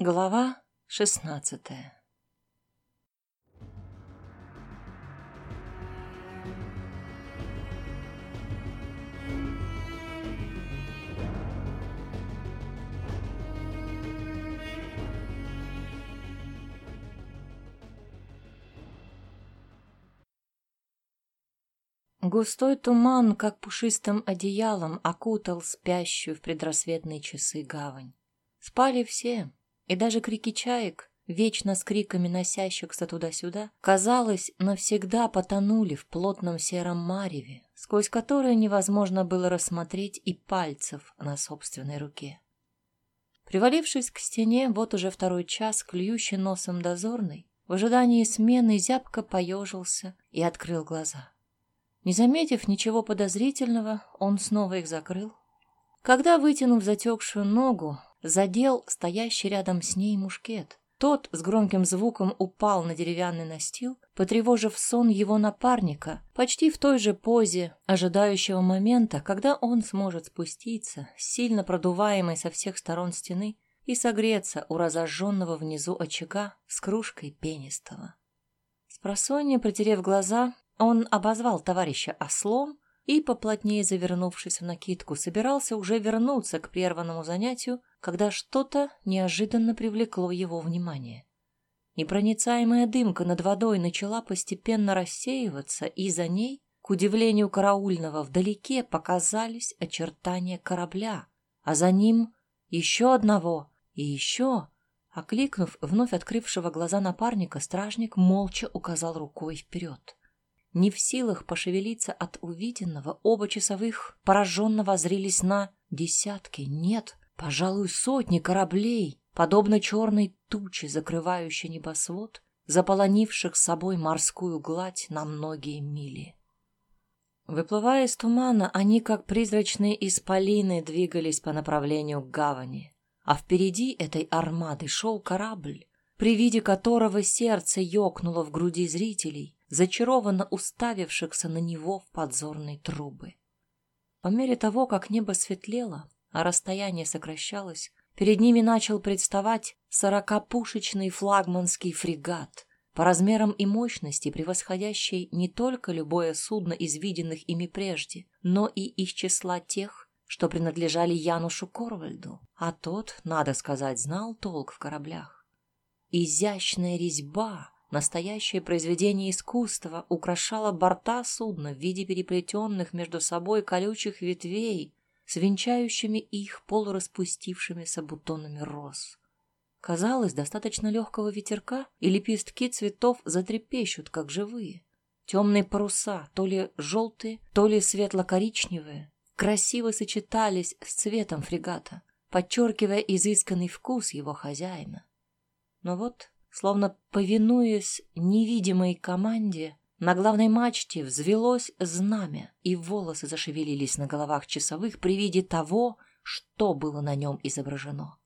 Глава шестнадцатая Густой туман, как пушистым одеялом, окутал спящую в предрассветные часы гавань. Спали все, и даже крики чаек, вечно с криками носящихся туда-сюда, казалось, навсегда потонули в плотном сером мареве, сквозь которое невозможно было рассмотреть и пальцев на собственной руке. Привалившись к стене, вот уже второй час, клюющий носом дозорный, в ожидании смены зябко поежился и открыл глаза. Не заметив ничего подозрительного, он снова их закрыл. Когда, вытянув затекшую ногу, задел стоящий рядом с ней мушкет. Тот с громким звуком упал на деревянный настил, потревожив сон его напарника, почти в той же позе, ожидающего момента, когда он сможет спуститься, сильно продуваемой со всех сторон стены, и согреться у разожженного внизу очага с кружкой пенистого. Спросонья, протерев глаза, он обозвал товарища ослом и, поплотнее завернувшись в накидку, собирался уже вернуться к прерванному занятию, когда что-то неожиданно привлекло его внимание. Непроницаемая дымка над водой начала постепенно рассеиваться, и за ней, к удивлению караульного, вдалеке показались очертания корабля, а за ним еще одного и еще. Окликнув вновь открывшего глаза напарника, стражник молча указал рукой вперед. Не в силах пошевелиться от увиденного, оба часовых пораженно возрились на десятки, нет, пожалуй, сотни кораблей, подобно черной туче, закрывающей небосвод, заполонивших собой морскую гладь на многие мили. Выплывая из тумана, они, как призрачные исполины, двигались по направлению к гавани, а впереди этой армады шел корабль, при виде которого сердце ёкнуло в груди зрителей, зачарованно уставившихся на него в подзорные трубы. По мере того, как небо светлело, а расстояние сокращалось, перед ними начал представать сорокапушечный флагманский фрегат, по размерам и мощности превосходящий не только любое судно из виденных ими прежде, но и из числа тех, что принадлежали Янушу Корвальду, а тот, надо сказать, знал толк в кораблях. Изящная резьба, Настоящее произведение искусства украшало борта судна в виде переплетенных между собой колючих ветвей с венчающими их полураспустившимися бутонами роз. Казалось, достаточно легкого ветерка, и лепестки цветов затрепещут, как живые. Темные паруса, то ли желтые, то ли светло-коричневые, красиво сочетались с цветом фрегата, подчеркивая изысканный вкус его хозяина. Но вот Словно повинуясь невидимой команде, на главной мачте взвелось знамя, и волосы зашевелились на головах часовых при виде того, что было на нем изображено.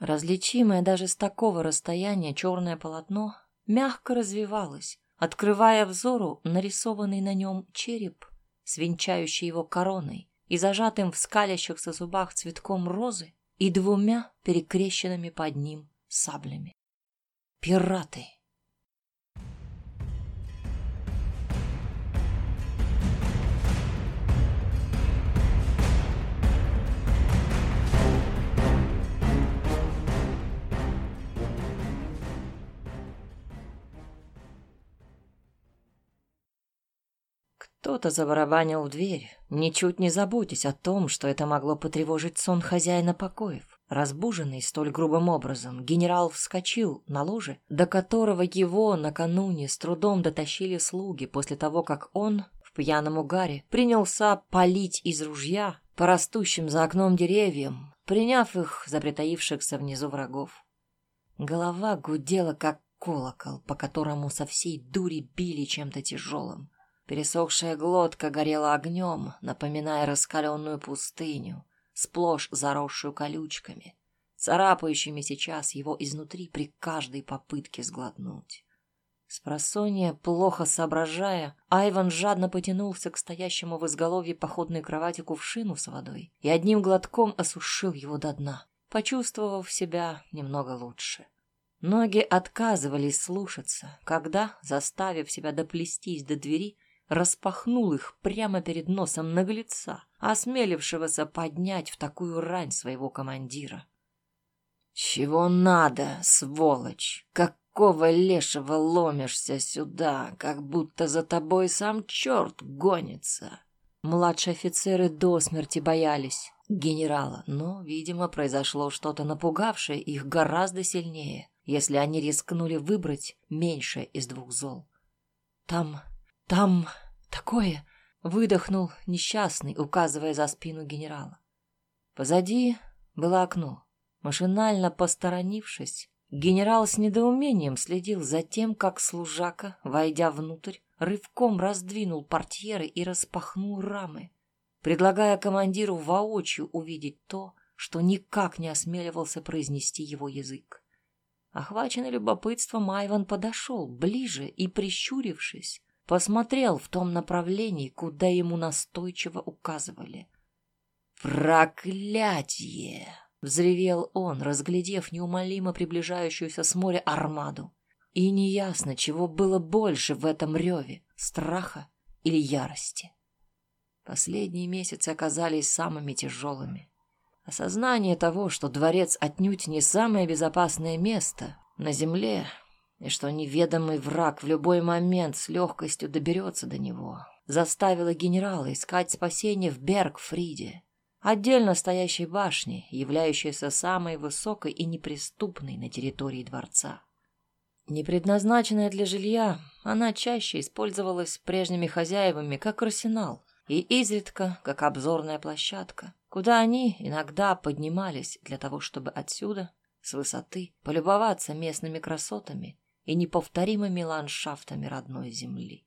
Различимое даже с такого расстояния черное полотно мягко развивалось, открывая взору нарисованный на нем череп, свинчающий его короной и зажатым в скалящихся зубах цветком розы и двумя перекрещенными под ним саблями. Пираты. Кто-то забарабанил в дверь, ничуть не заботясь о том, что это могло потревожить сон хозяина покоев. Разбуженный столь грубым образом, генерал вскочил на ложе, до которого его накануне с трудом дотащили слуги после того, как он в пьяном угаре принялся палить из ружья по растущим за окном деревьям, приняв их за притаившихся внизу врагов. Голова гудела, как колокол, по которому со всей дури били чем-то тяжелым. Пересохшая глотка горела огнем, напоминая раскаленную пустыню сплошь заросшую колючками, царапающими сейчас его изнутри при каждой попытке сглотнуть. Спросонья, плохо соображая, Айван жадно потянулся к стоящему в изголовье походной кровати кувшину с водой и одним глотком осушил его до дна. почувствовав себя немного лучше. Ноги отказывались слушаться, когда, заставив себя доплестись до двери, распахнул их прямо перед носом наглеца, осмелившегося поднять в такую рань своего командира. «Чего надо, сволочь? Какого лешего ломишься сюда, как будто за тобой сам черт гонится?» Младшие офицеры до смерти боялись генерала, но, видимо, произошло что-то напугавшее их гораздо сильнее, если они рискнули выбрать меньшее из двух зол. «Там там такое!» — выдохнул несчастный, указывая за спину генерала. Позади было окно. Машинально посторонившись, генерал с недоумением следил за тем, как служака, войдя внутрь, рывком раздвинул портьеры и распахнул рамы, предлагая командиру воочию увидеть то, что никак не осмеливался произнести его язык. Охваченный любопытством, Айван подошел ближе и, прищурившись, посмотрел в том направлении, куда ему настойчиво указывали. «Проклятье!» — взревел он, разглядев неумолимо приближающуюся с моря армаду. И неясно, чего было больше в этом реве — страха или ярости. Последние месяцы оказались самыми тяжелыми. Осознание того, что дворец отнюдь не самое безопасное место на земле, и что неведомый враг в любой момент с легкостью доберется до него, заставила генерала искать спасение в Бергфриде, отдельно стоящей башне, являющейся самой высокой и неприступной на территории дворца. Не предназначенная для жилья, она чаще использовалась прежними хозяевами как арсенал и изредка как обзорная площадка, куда они иногда поднимались для того, чтобы отсюда, с высоты, полюбоваться местными красотами и неповторимыми ландшафтами родной земли.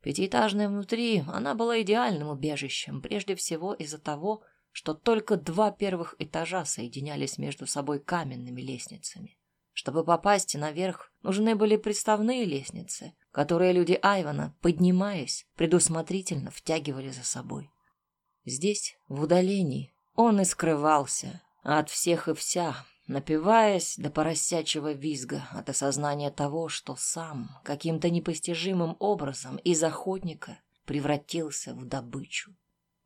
Пятиэтажная внутри, она была идеальным убежищем, прежде всего из-за того, что только два первых этажа соединялись между собой каменными лестницами. Чтобы попасть наверх, нужны были приставные лестницы, которые люди Айвана, поднимаясь, предусмотрительно втягивали за собой. Здесь, в удалении, он и скрывался от всех и вся, напиваясь до поросячьего визга от осознания того, что сам каким-то непостижимым образом из охотника превратился в добычу.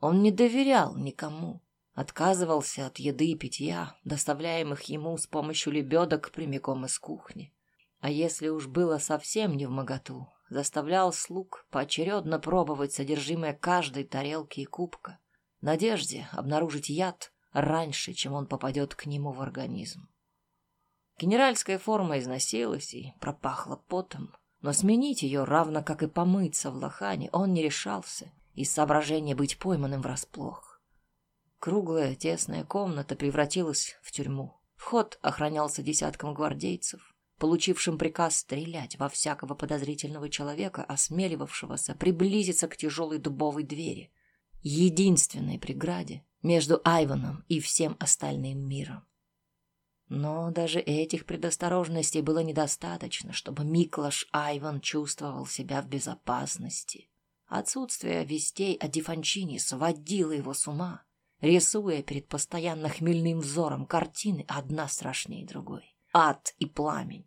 Он не доверял никому, отказывался от еды и питья, доставляемых ему с помощью лебедок прямиком из кухни. А если уж было совсем не в моготу, заставлял слуг поочередно пробовать содержимое каждой тарелки и кубка, в надежде обнаружить яд раньше, чем он попадет к нему в организм. Генеральская форма износилась и пропахла потом, но сменить ее, равно как и помыться в лохане, он не решался из соображения быть пойманным врасплох. Круглая тесная комната превратилась в тюрьму. Вход охранялся десятком гвардейцев, получившим приказ стрелять во всякого подозрительного человека, осмеливавшегося приблизиться к тяжелой дубовой двери, единственной преграде, между Айваном и всем остальным миром. Но даже этих предосторожностей было недостаточно, чтобы Миклаш Айван чувствовал себя в безопасности. Отсутствие вестей о Дифанчине сводило его с ума, рисуя перед постоянно хмельным взором картины одна страшнее другой. Ад и пламень.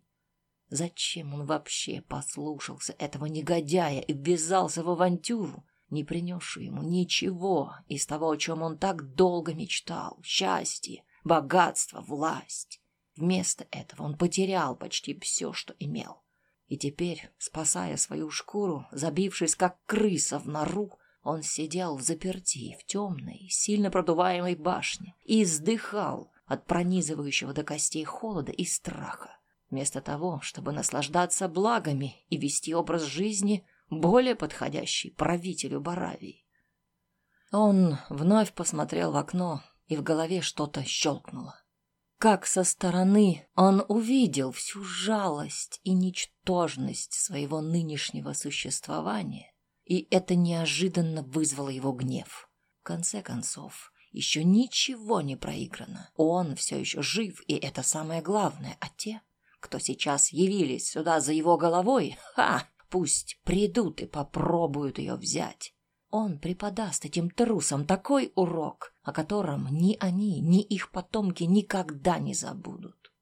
Зачем он вообще послушался этого негодяя и ввязался в авантюру, не принесшую ему ничего из того, о чем он так долго мечтал — счастье, богатство, власть. Вместо этого он потерял почти все, что имел. И теперь, спасая свою шкуру, забившись как крыса в нору, он сидел в заперти в темной, сильно продуваемой башне и издыхал от пронизывающего до костей холода и страха. Вместо того, чтобы наслаждаться благами и вести образ жизни — более подходящий правителю Баравии. Он вновь посмотрел в окно, и в голове что-то щелкнуло. Как со стороны он увидел всю жалость и ничтожность своего нынешнего существования, и это неожиданно вызвало его гнев. В конце концов, еще ничего не проиграно. Он все еще жив, и это самое главное. А те, кто сейчас явились сюда за его головой, ха, Пусть придут и попробуют ее взять. Он преподаст этим трусам такой урок, о котором ни они, ни их потомки никогда не забудут.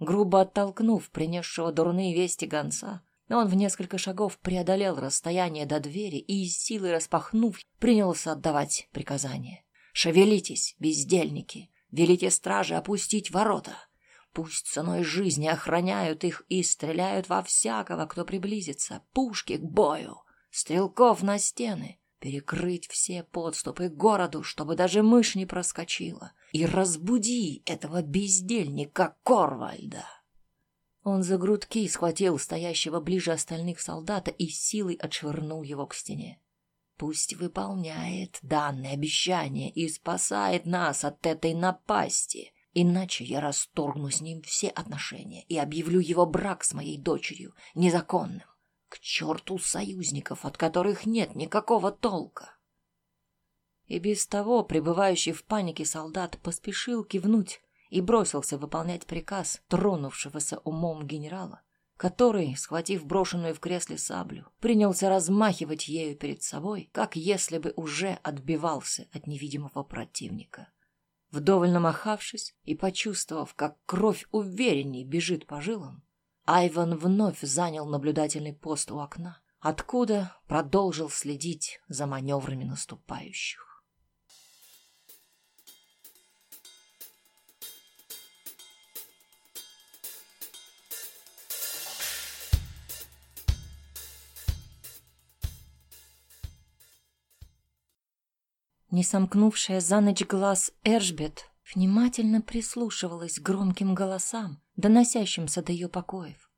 Грубо оттолкнув принесшего дурные вести гонца, он в несколько шагов преодолел расстояние до двери и, с силой распахнув, принялся отдавать приказания. «Шевелитесь, бездельники! Велите страже опустить ворота! Пусть ценой жизни охраняют их и стреляют во всякого, кто приблизится! Пушки к бою! Стрелков на стены! Перекрыть все подступы к городу, чтобы даже мышь не проскочила! И разбуди этого бездельника Корвальда!» Он за грудки схватил стоящего ближе остальных солдата и силой отшвырнул его к стене. Пусть выполняет данное обещание и спасает нас от этой напасти, иначе я расторгну с ним все отношения и объявлю его брак с моей дочерью незаконным. К черту союзников, от которых нет никакого толка. И без того пребывающий в панике солдат поспешил кивнуть и бросился выполнять приказ тронувшегося умом генерала, который, схватив брошенную в кресле саблю, принялся размахивать ею перед собой, как если бы уже отбивался от невидимого противника. Вдоволь намахавшись и почувствовав, как кровь уверенней бежит по жилам, Айван вновь занял наблюдательный пост у окна, откуда продолжил следить за маневрами наступающих. Не сомкнувшая за ночь глаз Эржбет внимательно прислушивалась к громким голосам, доносящимся до ее покоев.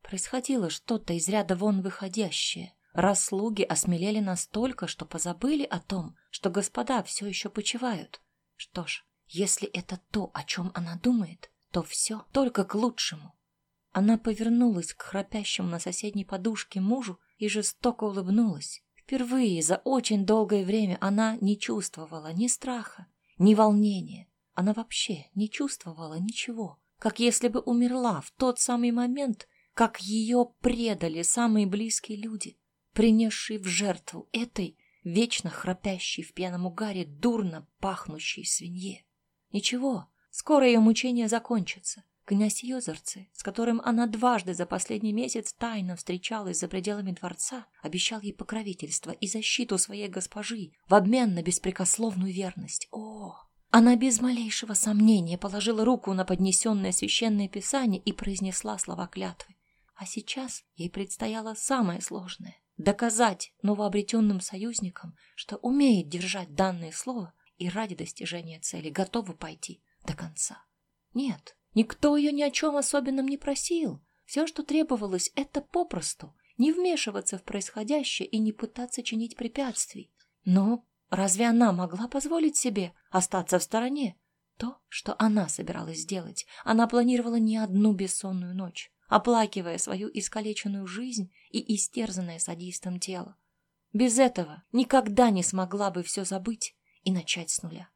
Происходило что-то из ряда вон выходящее. Раз слуги осмелели настолько, что позабыли о том, что господа все еще почивают. Что ж, если это то, о чем она думает, то все только к лучшему. Она повернулась к храпящему на соседней подушке мужу и жестоко улыбнулась. Впервые за очень долгое время она не чувствовала ни страха, ни волнения. Она вообще не чувствовала ничего, как если бы умерла в тот самый момент, как ее предали самые близкие люди, принесшие в жертву этой вечно храпящей в пьяном угаре дурно пахнущей свинье. Ничего, скоро ее мучения закончатся. Князь Йозерцы, с которым она дважды за последний месяц тайно встречалась за пределами дворца, обещал ей покровительство и защиту своей госпожи в обмен на беспрекословную верность. О! Она без малейшего сомнения положила руку на поднесенное священное писание и произнесла слова клятвы. А сейчас ей предстояло самое сложное — доказать новообретенным союзникам, что умеет держать данное слово и ради достижения цели готова пойти до конца. Нет, Никто ее ни о чем особенном не просил. Все, что требовалось, это попросту не вмешиваться в происходящее и не пытаться чинить препятствий. Но разве она могла позволить себе остаться в стороне? То, что она собиралась сделать, она планировала не одну бессонную ночь, оплакивая свою искалеченную жизнь и истерзанное садистом тело. Без этого никогда не смогла бы все забыть и начать с нуля.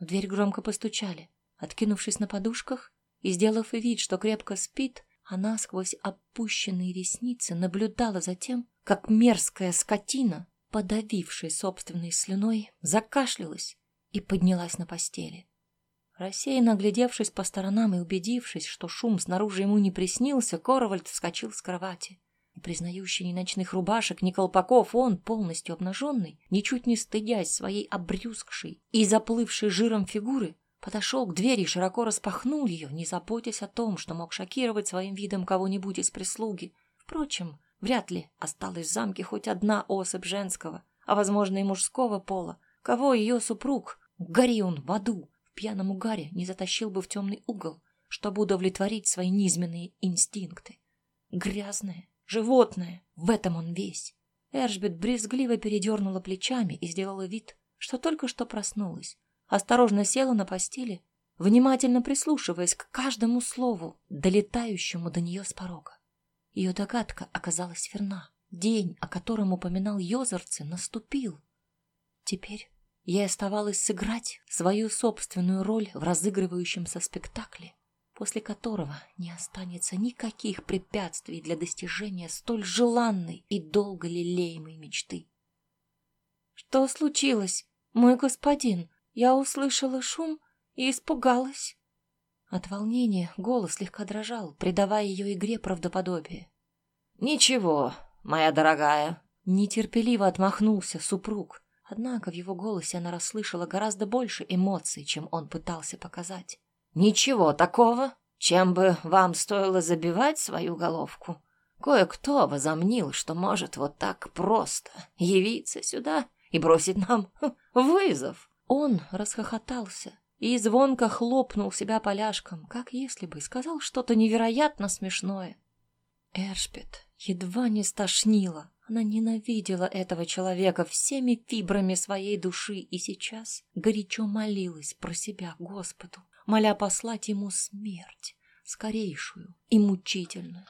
В дверь громко постучали. Откинувшись на подушках, и, сделав вид, что крепко спит, она сквозь опущенные ресницы наблюдала за тем, как мерзкая скотина, подавившая собственной слюной, закашлялась и поднялась на постели. Рассеянно оглядевшись по сторонам и убедившись, что шум снаружи ему не приснился, Коровальд вскочил с кровати. Не признающий ни ночных рубашек, ни колпаков, он, полностью обнаженный, ничуть не стыдясь своей обрюзгшей и заплывшей жиром фигуры, Подошел к двери и широко распахнул ее, не заботясь о том, что мог шокировать своим видом кого-нибудь из прислуги. Впрочем, вряд ли осталась в замке хоть одна особь женского, а, возможно, и мужского пола. Кого ее супруг, гори он в аду, в пьяном угаре не затащил бы в темный угол, чтобы удовлетворить свои низменные инстинкты. Грязное, животное, в этом он весь. Эржбет брезгливо передернула плечами и сделала вид, что только что проснулась осторожно села на постели, внимательно прислушиваясь к каждому слову, долетающему до нее с порога. Ее догадка оказалась верна. День, о котором упоминал Йозерцы, наступил. Теперь ей оставалось сыграть свою собственную роль в разыгрывающемся спектакле, после которого не останется никаких препятствий для достижения столь желанной и долго лелеемой мечты. Что случилось, мой господин? Я услышала шум и испугалась. От волнения голос слегка дрожал, придавая ее игре правдоподобие. «Ничего, моя дорогая», — нетерпеливо отмахнулся супруг. Однако в его голосе она расслышала гораздо больше эмоций, чем он пытался показать. «Ничего такого, чем бы вам стоило забивать свою головку. Кое-кто возомнил, что может вот так просто явиться сюда и бросить нам вызов». Он расхохотался, и звонко хлопнул себя поляшком, как если бы сказал что-то невероятно смешное. Эршпет едва не стошнила. Она ненавидела этого человека всеми фибрами своей души и сейчас горячо молилась про себя Господу, моля послать ему смерть, скорейшую и мучительную.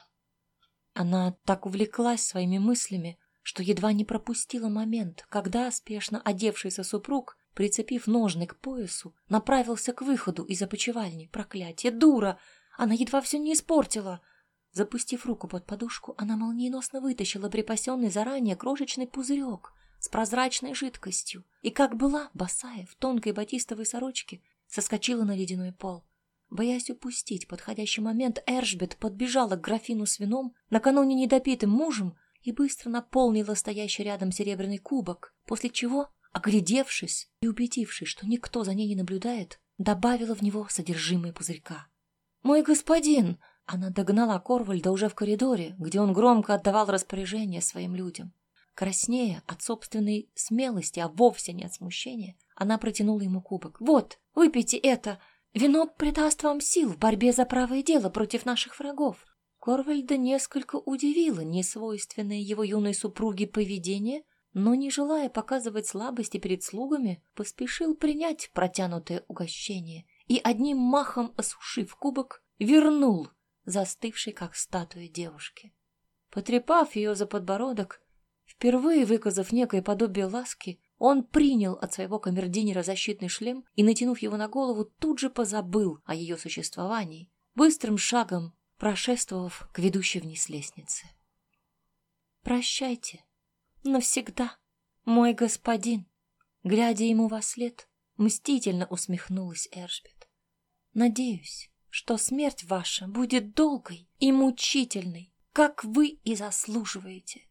Она так увлеклась своими мыслями, что едва не пропустила момент, когда спешно одевшийся супруг прицепив ножны к поясу, направился к выходу из опочивальни. Проклятие, дура! Она едва все не испортила. Запустив руку под подушку, она молниеносно вытащила припасенный заранее крошечный пузырек с прозрачной жидкостью и, как была, босая, в тонкой батистовой сорочке, соскочила на ледяной пол. Боясь упустить подходящий момент, Эршбет подбежала к графину с вином, накануне недопитым мужем, и быстро наполнила стоящий рядом серебряный кубок, после чего Оглядевшись и убедившись, что никто за ней не наблюдает, добавила в него содержимое пузырька. «Мой господин!» Она догнала Корвальда уже в коридоре, где он громко отдавал распоряжение своим людям. Краснея от собственной смелости, а вовсе не от смущения, она протянула ему кубок. «Вот, выпейте это! Вино придаст вам сил в борьбе за правое дело против наших врагов!» Корвальда несколько удивило несвойственное его юной супруге поведение, но, не желая показывать слабости перед слугами, поспешил принять протянутое угощение и, одним махом осушив кубок, вернул застывшей, как статуя девушки. Потрепав ее за подбородок, впервые выказав некое подобие ласки, он принял от своего камердинера защитный шлем и, натянув его на голову, тут же позабыл о ее существовании, быстрым шагом прошествовав к ведущей вниз лестнице. «Прощайте», навсегда, мой господин. Глядя ему во след, мстительно усмехнулась Эршбет. Надеюсь, что смерть ваша будет долгой и мучительной, как вы и заслуживаете.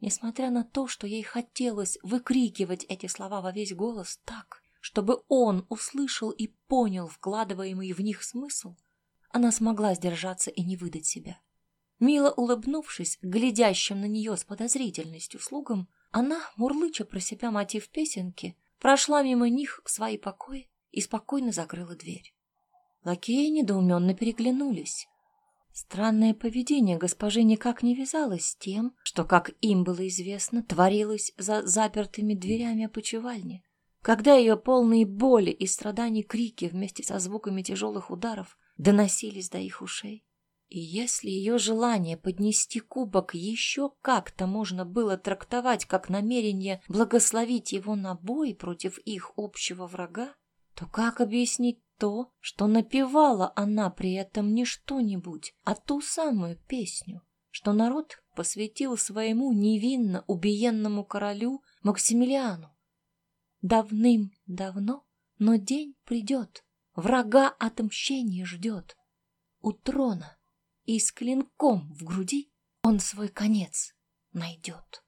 Несмотря на то, что ей хотелось выкрикивать эти слова во весь голос так, чтобы он услышал и понял вкладываемый в них смысл, она смогла сдержаться и не выдать себя. Мило улыбнувшись, глядящим на нее с подозрительностью слугам, она, мурлыча про себя мотив песенки, прошла мимо них в свои покои и спокойно закрыла дверь. Лакеи недоуменно переглянулись. Странное поведение госпожи никак не вязалось с тем, что, как им было известно, творилось за запертыми дверями опочивальни. Когда ее полные боли и страданий крики вместе со звуками тяжелых ударов доносились до их ушей, и если ее желание поднести кубок еще как-то можно было трактовать как намерение благословить его на бой против их общего врага, то как объяснить то, что напевала она при этом не что-нибудь, а ту самую песню, что народ посвятил своему невинно убиенному королю Максимилиану? Давным-давно, но день придет, врага отмщение ждет. У трона и с клинком в груди он свой конец найдет.